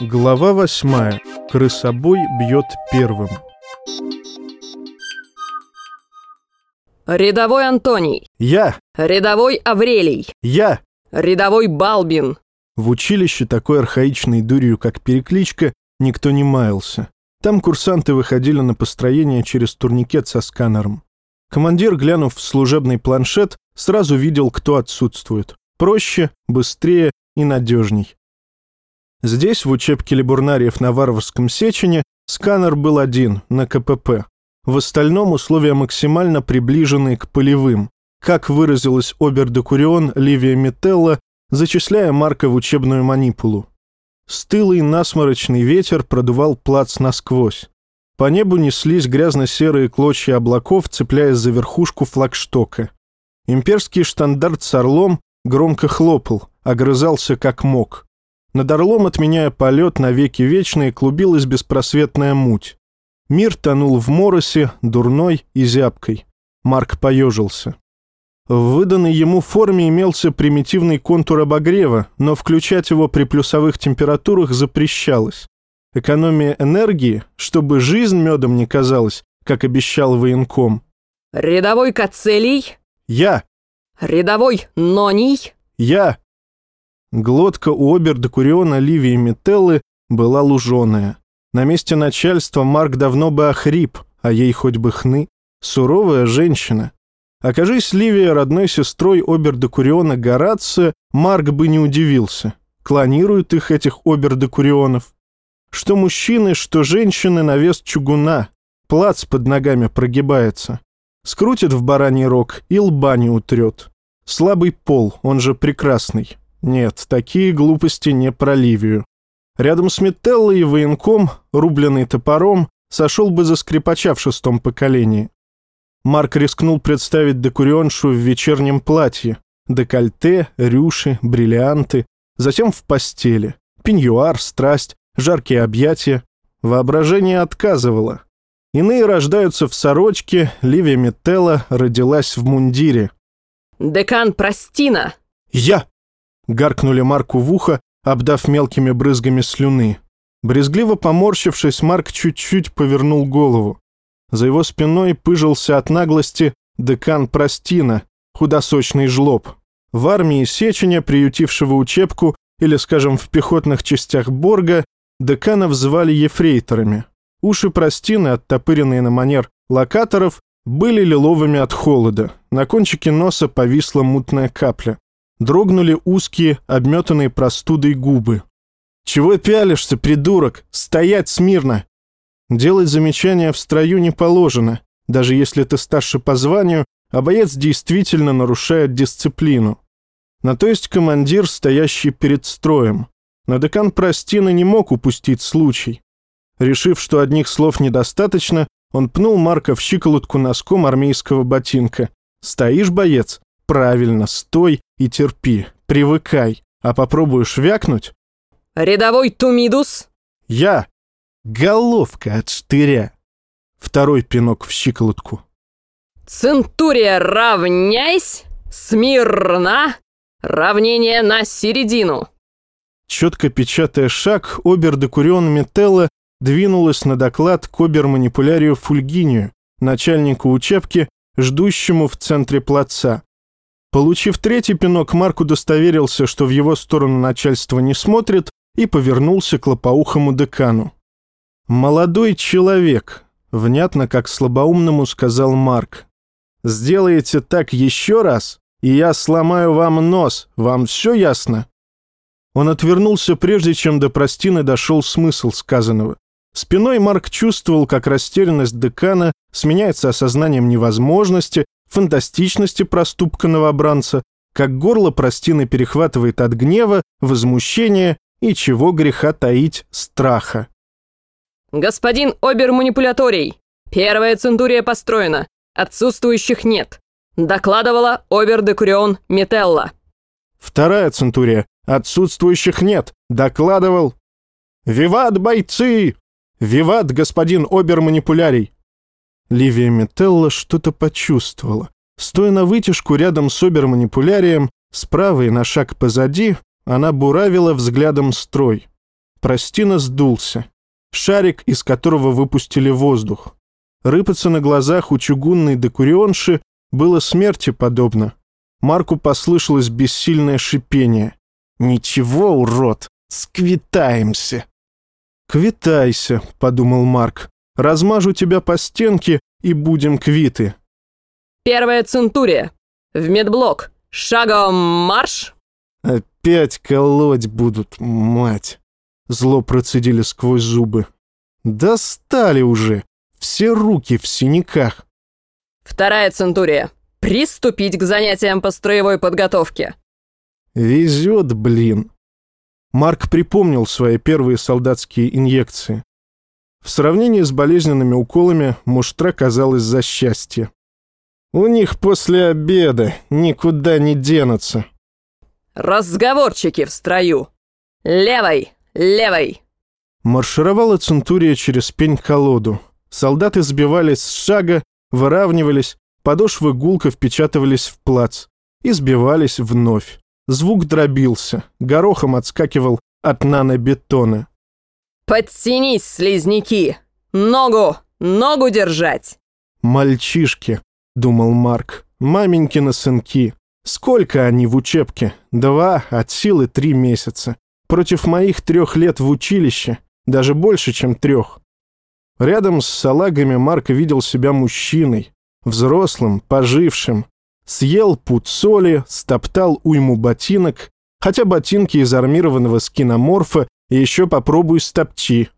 Глава восьмая. Крысобой бьет первым. Рядовой Антоний. Я! Рядовой Аврелий. Я! Рядовой Балбин. В училище такой архаичной дурью, как перекличка, никто не маялся. Там курсанты выходили на построение через турникет со сканером. Командир, глянув в служебный планшет, сразу видел, кто отсутствует. Проще, быстрее и надежней. Здесь, в учебке либурнариев на Варварском Сечине, сканер был один, на КПП. В остальном условия максимально приближенные к полевым, как выразилась обер-декурион Ливия Метелла, зачисляя Марка в учебную манипулу. Стылый насморочный ветер продувал плац насквозь. По небу неслись грязно-серые клочья облаков, цепляясь за верхушку флагштока. Имперский штандарт с орлом громко хлопал, огрызался как мог. Над орлом, отменяя полет навеки вечные, клубилась беспросветная муть. Мир тонул в моросе, дурной и зябкой. Марк поежился. В выданной ему форме имелся примитивный контур обогрева, но включать его при плюсовых температурах запрещалось. Экономия энергии, чтобы жизнь медом не казалась, как обещал военком. Рядовой Кацелий. Я. Рядовой Ноний. Я. Глотка у обер-декуриона Ливии Метеллы была луженая. На месте начальства Марк давно бы охрип, а ей хоть бы хны. Суровая женщина. Окажись Ливия родной сестрой обер-декуриона Горация, Марк бы не удивился. Клонируют их, этих обер-декурионов. Что мужчины, что женщины на вес чугуна. Плац под ногами прогибается. Скрутит в бараний рог и лба не утрет. Слабый пол, он же прекрасный. Нет, такие глупости не про Ливию. Рядом с Метеллой и военком, рубленный топором, сошел бы за скрипача в шестом поколении. Марк рискнул представить декурионшу в вечернем платье. Декольте, рюши, бриллианты. Затем в постели. Пеньюар, страсть, жаркие объятия. Воображение отказывало. Иные рождаются в сорочке, Ливия Метелла родилась в мундире. Декан Простина. «Я!» — гаркнули Марку в ухо, обдав мелкими брызгами слюны. Брезгливо поморщившись, Марк чуть-чуть повернул голову. За его спиной пыжился от наглости декан Простина, худосочный жлоб. В армии Сеченя, приютившего учебку, или, скажем, в пехотных частях Борга, деканов звали ефрейторами. Уши Простины, оттопыренные на манер локаторов, были лиловыми от холода. На кончике носа повисла мутная капля. Дрогнули узкие, обметанные простудой губы. «Чего пялишься, придурок? Стоять смирно!» Делать замечания в строю не положено. Даже если ты старше по званию, а боец действительно нарушает дисциплину. На то есть командир, стоящий перед строем. Но декан Простины не мог упустить случай. Решив, что одних слов недостаточно, он пнул Марка в щиколотку носком армейского ботинка. «Стоишь, боец? Правильно, стой и терпи, привыкай. А попробуешь вякнуть?» Рядовой Тумидус. «Я!» «Головка от штыря!» Второй пинок в щиколотку. Центурия, равняйсь. Смирно. Равнение на середину. Четко печатая шаг, обер-декурион Метелла двинулась на доклад к обер-манипулярию Фульгинию, начальнику учебки, ждущему в центре плаца. Получив третий пинок, Марк удостоверился, что в его сторону начальство не смотрит, и повернулся к лопоухому декану. «Молодой человек», — внятно, как слабоумному сказал Марк. «Сделаете так еще раз, и я сломаю вам нос, вам все ясно?» Он отвернулся, прежде чем до простины дошел смысл сказанного. Спиной Марк чувствовал, как растерянность декана сменяется осознанием невозможности, фантастичности проступка новобранца, как горло простины перехватывает от гнева, возмущения и, чего греха таить, страха. Господин обер-манипуляторий. Первая центурия построена. Отсутствующих нет. Докладывала обер-декурион Метелла. Вторая центурия. Отсутствующих нет. Докладывал. «Виват, бойцы! Виват, господин обер-манипулярий!» Ливия Метелла что-то почувствовала. Стоя на вытяжку рядом с обер-манипулярием, справа и на шаг позади, Она буравила взглядом строй. Простина сдулся. Шарик, из которого выпустили воздух. Рыпаться на глазах у чугунной декурионши было смерти подобно. Марку послышалось бессильное шипение. «Ничего, урод, сквитаемся!» «Квитайся», — подумал Марк. «Размажу тебя по стенке, и будем квиты». Первая центурия. В медблок. Шагом марш!» «Опять колоть будут, мать!» Зло процедили сквозь зубы. «Достали уже! Все руки в синяках!» «Вторая центурия. Приступить к занятиям по строевой подготовке!» «Везет, блин!» Марк припомнил свои первые солдатские инъекции. В сравнении с болезненными уколами муштра казалась за счастье. У них после обеда никуда не денутся. Разговорчики в строю. Левой, левой. Маршировала Центурия через пень-колоду. Солдаты сбивались с шага, выравнивались, подошвы гулко впечатывались в плац и сбивались вновь. Звук дробился, горохом отскакивал от нанобетона. «Подтянись, слизняки! Ногу! Ногу держать!» «Мальчишки», — думал Марк, — «маменькины сынки. Сколько они в учебке? Два, от силы три месяца. Против моих трех лет в училище, даже больше, чем трех». Рядом с салагами Марк видел себя мужчиной, взрослым, пожившим. Съел пуд соли, стоптал уйму ботинок, хотя ботинки из армированного скиноморфа еще попробуй стопчи,